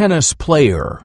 tennis player.